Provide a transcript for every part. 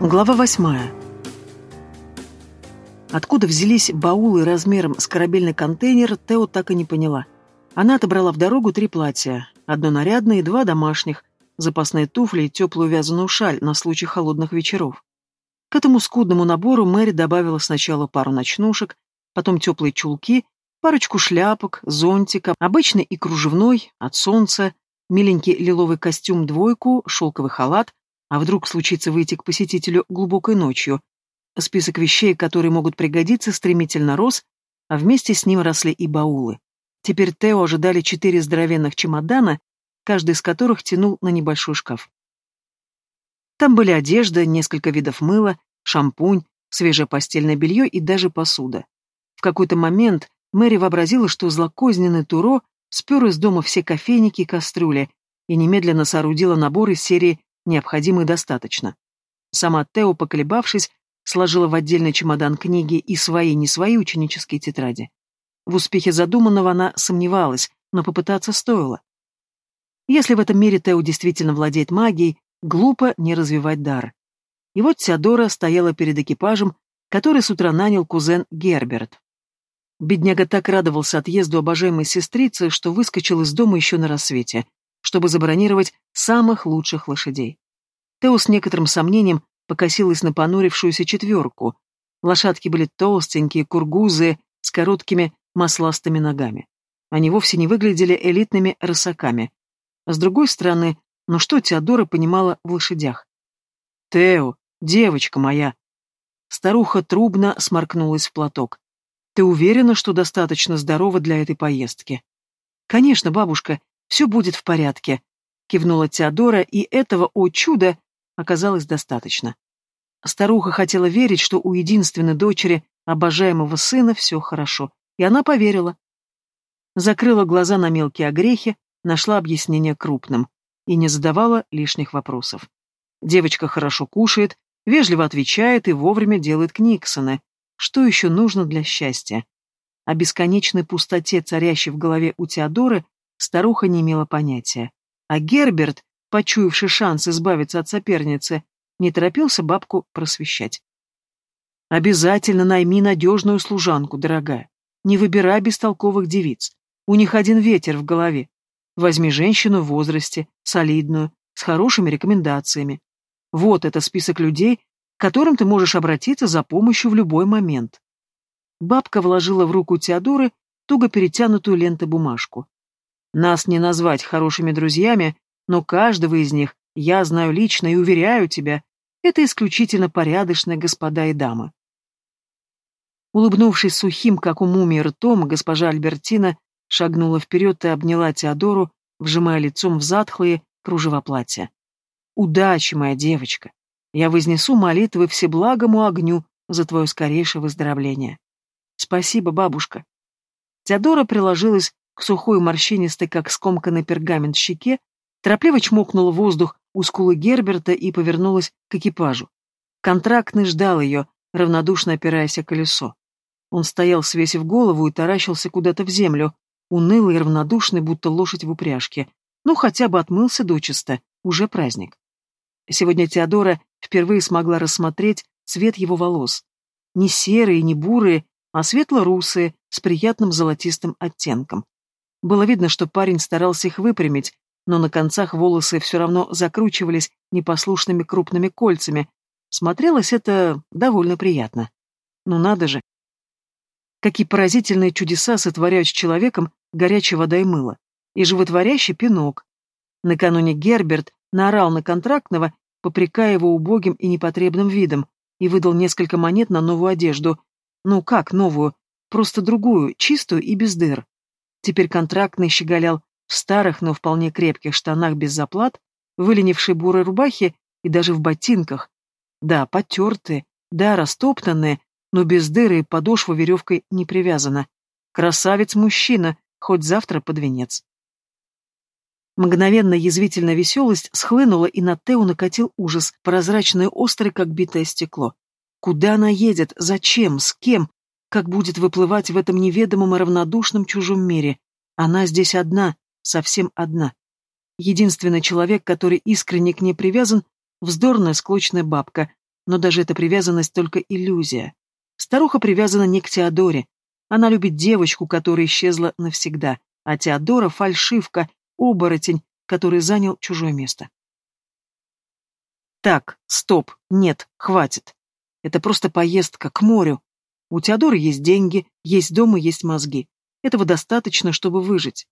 Глава восьмая. Откуда взялись баулы размером с корабельный контейнер, Тео так и не поняла. Она отобрала в дорогу три платья. Одно нарядное и два домашних, запасные туфли и теплую вязаную шаль на случай холодных вечеров. К этому скудному набору Мэри добавила сначала пару ночнушек, потом теплые чулки, парочку шляпок, зонтика, обычный и кружевной, от солнца, миленький лиловый костюм-двойку, шелковый халат, а вдруг случится выйти к посетителю глубокой ночью? Список вещей, которые могут пригодиться, стремительно рос, а вместе с ним росли и баулы. Теперь Тео ожидали четыре здоровенных чемодана, каждый из которых тянул на небольшой шкаф. Там были одежда, несколько видов мыла, шампунь, свежее постельное белье и даже посуда. В какой-то момент Мэри вообразила, что злокозненный Туро спер из дома все кофейники и кастрюли и немедленно соорудила набор из серии необходимо и достаточно. Сама Тео, поколебавшись, сложила в отдельный чемодан книги и свои, не свои ученические тетради. В успехе задуманного она сомневалась, но попытаться стоило. Если в этом мире Тео действительно владеет магией, глупо не развивать дар. И вот Теодора стояла перед экипажем, который с утра нанял кузен Герберт. Бедняга так радовался отъезду обожаемой сестрицы, что выскочил из дома еще на рассвете, чтобы забронировать самых лучших лошадей. Тео с некоторым сомнением покосилась на понурившуюся четверку. Лошадки были толстенькие, кургузые, с короткими масластыми ногами. Они вовсе не выглядели элитными рысаками. С другой стороны, ну что Теодора понимала в лошадях? «Тео, девочка моя!» Старуха трубно сморкнулась в платок. «Ты уверена, что достаточно здорова для этой поездки?» «Конечно, бабушка, все будет в порядке», — кивнула Теодора, и этого, о чудо, оказалось достаточно. Старуха хотела верить, что у единственной дочери, обожаемого сына, все хорошо, и она поверила. Закрыла глаза на мелкие огрехи, нашла объяснение крупным и не задавала лишних вопросов. Девочка хорошо кушает, вежливо отвечает и вовремя делает книксоны. Что еще нужно для счастья? О бесконечной пустоте, царящей в голове у Теодоры, Старуха не имела понятия. А Герберт, почуявший шанс избавиться от соперницы, не торопился бабку просвещать. «Обязательно найми надежную служанку, дорогая. Не выбирай бестолковых девиц. У них один ветер в голове. Возьми женщину в возрасте, солидную, с хорошими рекомендациями. Вот это список людей, к которым ты можешь обратиться за помощью в любой момент». Бабка вложила в руку Теодоры туго перетянутую лентой бумажку. Нас не назвать хорошими друзьями, но каждого из них я знаю лично и уверяю тебя, это исключительно порядочные господа и дамы. Улыбнувшись сухим, как у мумии ртом, госпожа Альбертина шагнула вперед и обняла Теодору, вжимая лицом в затхлые кружева платья. «Удачи, моя девочка! Я вознесу молитвы всеблагому огню за твое скорейшее выздоровление. Спасибо, бабушка». Теодора приложилась к сухой морщинистой, как скомканный пергамент щеке, торопливо чмокнула воздух у скулы Герберта и повернулась к экипажу. Контрактный ждал ее, равнодушно опираясь о колесо. Он стоял, свесив голову, и таращился куда-то в землю, унылый и равнодушный, будто лошадь в упряжке. Ну, хотя бы отмылся дочисто, уже праздник. Сегодня Теодора впервые смогла рассмотреть цвет его волос. Не серые, не бурые, а светло-русые, с приятным золотистым оттенком. Было видно, что парень старался их выпрямить, но на концах волосы все равно закручивались непослушными крупными кольцами. Смотрелось это довольно приятно. Ну надо же. Какие поразительные чудеса сотворяют с человеком горячая вода и мыло. И животворящий пинок. Накануне Герберт наорал на контрактного, попрекая его убогим и непотребным видом, и выдал несколько монет на новую одежду. Ну как новую? Просто другую, чистую и без дыр. Теперь контрактный щеголял в старых, но вполне крепких штанах без заплат, выленившей бурой рубахе и даже в ботинках. Да, потертые, да, растоптанные, но без дыры и подошва веревкой не привязана. Красавец-мужчина, хоть завтра под венец. Мгновенно язвительная веселость схлынула, и на Тео накатил ужас, прозрачный острый, как битое стекло. Куда она едет? Зачем? С кем? Как будет выплывать в этом неведомом и равнодушном чужом мире. Она здесь одна, совсем одна. Единственный человек, который искренне к ней привязан, вздорная склочная бабка, Но даже эта привязанность только иллюзия. Старуха привязана не к Теодоре. Она любит девочку, которая исчезла навсегда, а Теодора — фальшивка, оборотень, который занял чужое место. Так, стоп, нет, хватит. Это просто поездка к морю. У Теодора есть деньги, есть дом и есть мозги. Этого достаточно, чтобы выжить.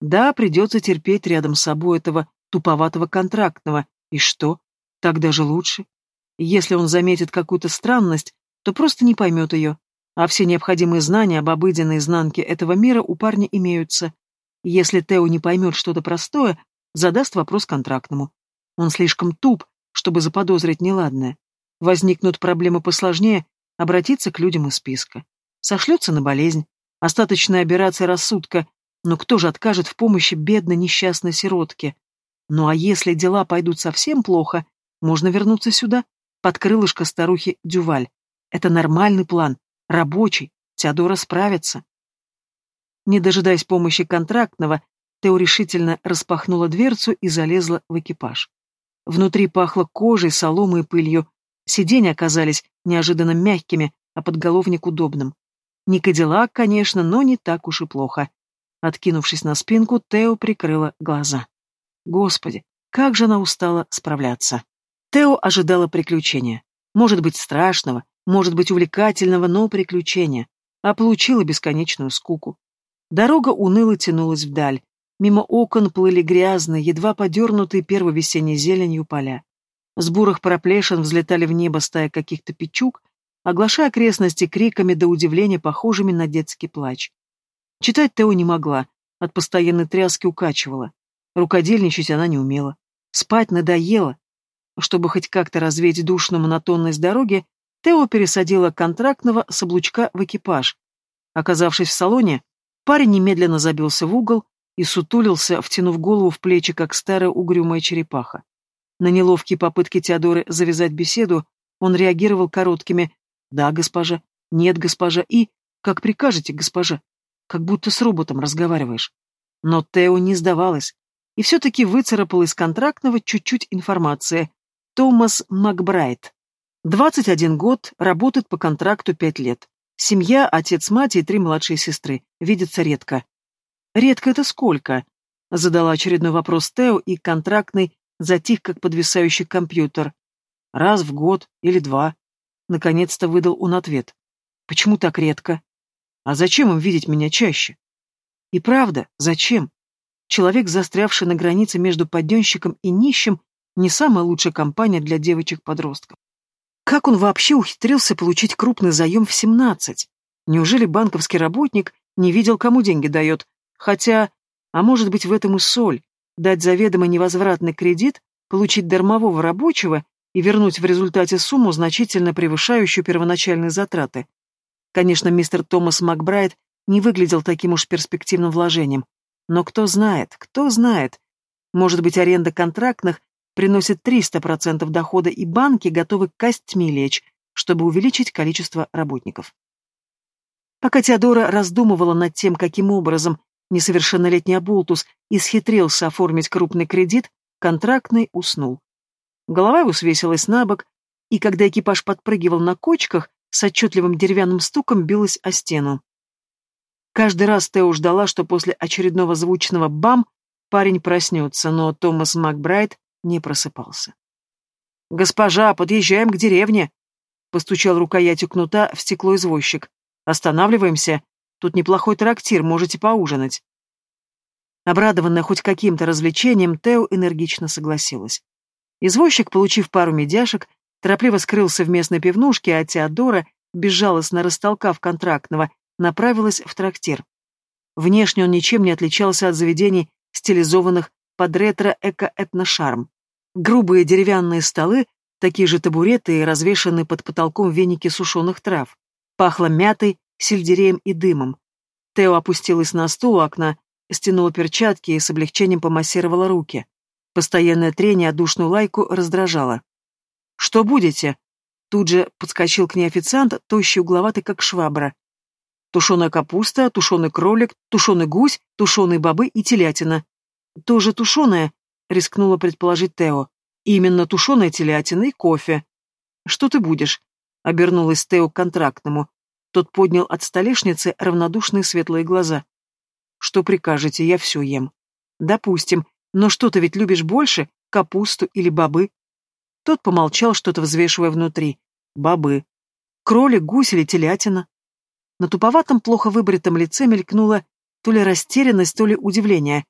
Да, придется терпеть рядом с собой этого туповатого контрактного. И что? Так даже лучше. Если он заметит какую-то странность, то просто не поймет ее. А все необходимые знания об обыденной изнанке этого мира у парня имеются. Если Тео не поймет что-то простое, задаст вопрос контрактному. Он слишком туп, чтобы заподозрить неладное. Возникнут проблемы посложнее, обратиться к людям из списка. Сошлется на болезнь, остаточная операция рассудка, но кто же откажет в помощи бедной несчастной сиротке? Ну а если дела пойдут совсем плохо, можно вернуться сюда, под крылышко старухи Дюваль. Это нормальный план, рабочий, Теодора справится. Не дожидаясь помощи контрактного, Тео решительно распахнула дверцу и залезла в экипаж. Внутри пахло кожей, соломой и пылью. Сиденья оказались неожиданно мягкими, а подголовник удобным. Не кадиллак, конечно, но не так уж и плохо. Откинувшись на спинку, Тео прикрыла глаза. Господи, как же она устала справляться. Тео ожидала приключения. Может быть, страшного, может быть, увлекательного, но приключения. А получила бесконечную скуку. Дорога уныло тянулась вдаль. Мимо окон плыли грязные, едва подернутые первой весенней зеленью поля. С бурых проплешин взлетали в небо стая каких-то печук, оглашая окрестности криками до удивления похожими на детский плач. Читать Тео не могла, от постоянной тряски укачивала. Рукодельничать она не умела. Спать надоело. Чтобы хоть как-то развеять душную монотонность дороги, Тео пересадила контрактного с облучка в экипаж. Оказавшись в салоне, парень немедленно забился в угол, и сутулился, втянув голову в плечи, как старая угрюмая черепаха. На неловкие попытки Теодоры завязать беседу он реагировал короткими «Да, госпожа», «Нет, госпожа» и «Как прикажете, госпожа», как будто с роботом разговариваешь. Но Тео не сдавалась, и все-таки выцарапал из контрактного чуть-чуть информации. Томас Макбрайт. 21 год, работает по контракту 5 лет. Семья, отец, мать и три младшие сестры. Видится редко. «Редко это сколько?» — задала очередной вопрос Тео, и контрактный затих, как подвисающий компьютер. «Раз в год или два». Наконец-то выдал он ответ. «Почему так редко? А зачем им видеть меня чаще?» «И правда, зачем? Человек, застрявший на границе между подъемщиком и нищим, не самая лучшая компания для девочек-подростков. Как он вообще ухитрился получить крупный заем в 17? Неужели банковский работник не видел, кому деньги дает, Хотя, а может быть в этом и соль, дать заведомо невозвратный кредит, получить дармового рабочего и вернуть в результате сумму, значительно превышающую первоначальные затраты. Конечно, мистер Томас Макбрайт не выглядел таким уж перспективным вложением. Но кто знает, кто знает. Может быть, аренда контрактных приносит 300% дохода, и банки готовы костьми лечь, чтобы увеличить количество работников. Пока Теодора раздумывала над тем, каким образом Несовершеннолетний Аболтус исхитрился оформить крупный кредит, контрактный уснул. Голова его свесилась на бок, и когда экипаж подпрыгивал на кочках, с отчетливым деревянным стуком билась о стену. Каждый раз Тео ждала, что после очередного звучного «бам» парень проснется, но Томас Макбрайт не просыпался. «Госпожа, подъезжаем к деревне!» — постучал рукоятью кнута в стекло извозчик. «Останавливаемся. Тут неплохой трактир, можете поужинать. Обрадованная хоть каким-то развлечением, Тео энергично согласилась. Извозчик, получив пару медяшек, торопливо скрылся в местной пивнушке, а Теодора, безжалостно растолкав контрактного, направилась в трактир. Внешне он ничем не отличался от заведений, стилизованных под ретро-эко-этношарм. Грубые деревянные столы, такие же табуреты и развешанные под потолком веники сушеных трав. Пахло мятой, сельдереем и дымом. Тео опустилась на стул у окна, стянула перчатки и с облегчением помассировала руки. Постоянное трение о душную лайку раздражало. «Что будете?» Тут же подскочил к ней официант, тощий угловатый, как швабра. Тушеная капуста, тушеный кролик, тушеный гусь, тушеные бобы и телятина. Тоже тушеная, рискнула предположить Тео. Именно тушеная телятина и кофе. Что ты будешь?» — обернулась Тео к контрактному. Тот поднял от столешницы равнодушные светлые глаза. «Что прикажете, я все ем». «Допустим. Но что ты ведь любишь больше, капусту или бобы?» Тот помолчал, что-то взвешивая внутри. «Бобы. Кролик, гусь или телятина?» На туповатом, плохо выбритом лице мелькнула то ли растерянность, то ли удивление.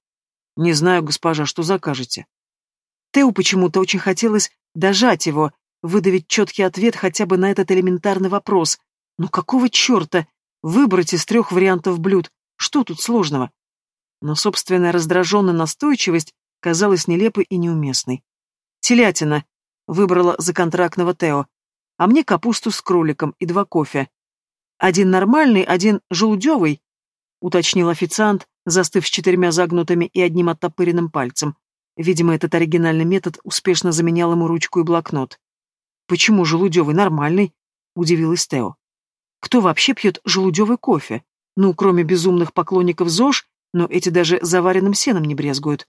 «Не знаю, госпожа, что закажете?» Теу почему-то очень хотелось дожать его, выдавить четкий ответ хотя бы на этот элементарный вопрос. Ну какого черта? Выбрать из трех вариантов блюд. Что тут сложного? Но собственная раздраженная настойчивость казалась нелепой и неуместной. «Телятина», — выбрала за контрактного Тео, а мне капусту с кроликом и два кофе. «Один нормальный, один желудевый», — уточнил официант, застыв с четырьмя загнутыми и одним оттопыренным пальцем. Видимо, этот оригинальный метод успешно заменял ему ручку и блокнот. «Почему желудевый нормальный?» — удивилась Тео. «Кто вообще пьет желудевый кофе? Ну, кроме безумных поклонников ЗОЖ, но эти даже заваренным сеном не брезгуют».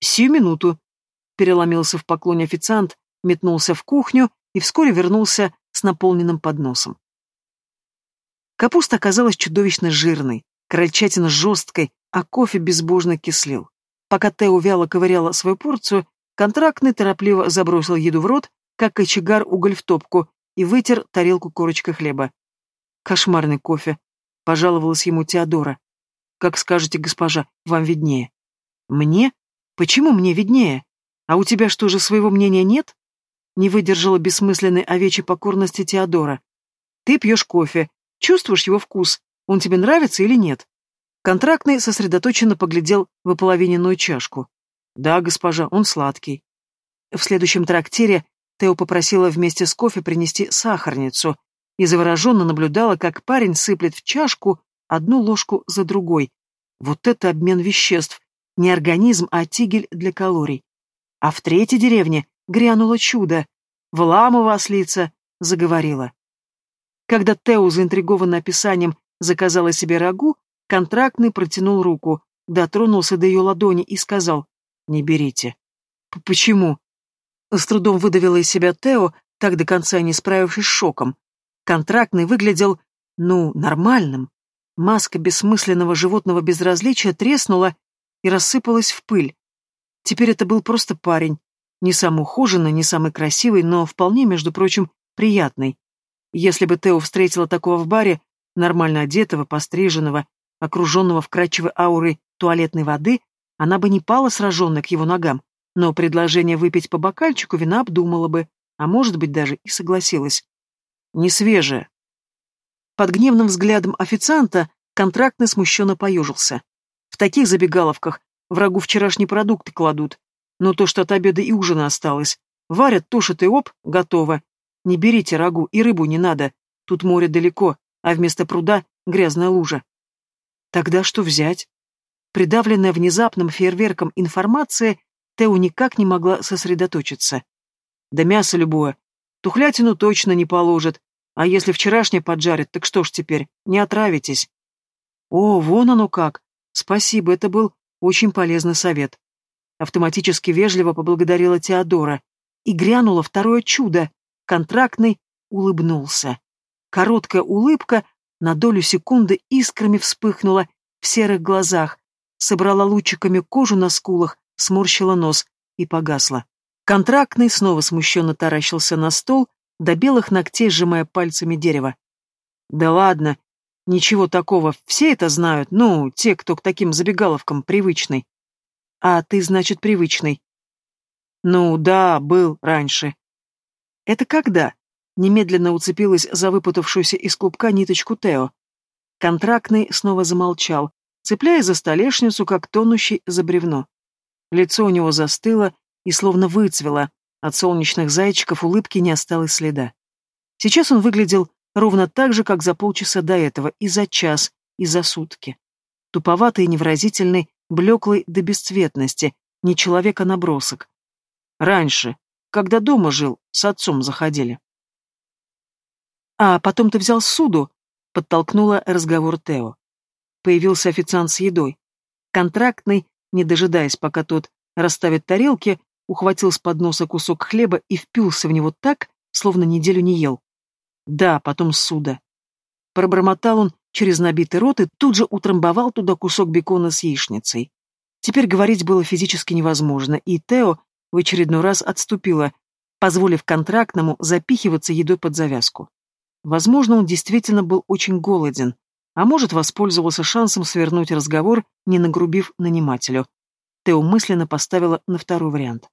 «Сию минуту», — переломился в поклоне официант, метнулся в кухню и вскоре вернулся с наполненным подносом. Капуста оказалась чудовищно жирной, крольчатина жесткой, а кофе безбожно кислил. Пока Тео вяло ковыряла свою порцию, контрактный торопливо забросил еду в рот, как кочегар уголь в топку, и вытер тарелку корочкой хлеба. «Кошмарный кофе», — пожаловалась ему Теодора. «Как скажете, госпожа, вам виднее». «Мне? Почему мне виднее? А у тебя что же, своего мнения нет?» Не выдержала бессмысленной овечьей покорности Теодора. «Ты пьешь кофе, чувствуешь его вкус, он тебе нравится или нет?» Контрактный сосредоточенно поглядел в ополовиненную чашку. «Да, госпожа, он сладкий». В следующем трактире Тео попросила вместе с кофе принести сахарницу и завороженно наблюдала, как парень сыплет в чашку одну ложку за другой. Вот это обмен веществ. Не организм, а тигель для калорий. А в третьей деревне грянуло чудо. Вламова ослица заговорила. Когда Тео, заинтригованный описанием, заказала себе рагу, Контрактный протянул руку, дотронулся до ее ладони и сказал «Не берите». «Почему?» С трудом выдавила из себя Тео, так до конца не справившись с шоком. Контрактный выглядел, ну, нормальным. Маска бессмысленного животного безразличия треснула и рассыпалась в пыль. Теперь это был просто парень. Не самый ухоженный, не самый красивый, но вполне, между прочим, приятный. Если бы Тео встретила такого в баре, нормально одетого, постриженного, окруженного вкрадчивой аурой туалетной воды, она бы не пала сраженной к его ногам, но предложение выпить по бокальчику вина обдумала бы, а может быть даже и согласилась. Не свежее. Под гневным взглядом официанта контрактный смущенно поежился. В таких забегаловках врагу вчерашние продукты кладут, но то, что от обеда и ужина осталось. Варят, тушат и оп, готово. Не берите рагу, и рыбу не надо. Тут море далеко, а вместо пруда грязная лужа. Тогда что взять? Придавленная внезапным фейерверком информация, Тео никак не могла сосредоточиться. Да мясо любое. Тухлятину точно не положат. А если вчерашнее поджарят, так что ж теперь, не отравитесь. О, вон оно как. Спасибо, это был очень полезный совет. Автоматически вежливо поблагодарила Теодора. И грянуло второе чудо. Контрактный улыбнулся. Короткая улыбка, на долю секунды искрами вспыхнула в серых глазах, собрала лучиками кожу на скулах, сморщила нос и погасла. Контрактный снова смущенно таращился на стол, до белых ногтей сжимая пальцами дерево. «Да ладно, ничего такого, все это знают, ну, те, кто к таким забегаловкам привычный». «А ты, значит, привычный?» «Ну, да, был раньше». «Это когда?» Немедленно уцепилась за выпутавшуюся из клубка ниточку Тео. Контрактный снова замолчал, цепляя за столешницу, как тонущий за бревно. Лицо у него застыло и словно выцвело, от солнечных зайчиков улыбки не осталось следа. Сейчас он выглядел ровно так же, как за полчаса до этого, и за час, и за сутки. Туповатый и невразительный, блеклый до бесцветности, не человек, набросок. Раньше, когда дома жил, с отцом заходили. «А потом ты взял суду», — подтолкнула разговор Тео. Появился официант с едой. Контрактный, не дожидаясь, пока тот расставит тарелки, ухватил с подноса кусок хлеба и впился в него так, словно неделю не ел. Да, потом суда. Пробормотал он через набитый рот и тут же утрамбовал туда кусок бекона с яичницей. Теперь говорить было физически невозможно, и Тео в очередной раз отступила, позволив контрактному запихиваться едой под завязку. Возможно, он действительно был очень голоден, а может, воспользовался шансом свернуть разговор, не нагрубив нанимателю. Тео мысленно поставила на второй вариант.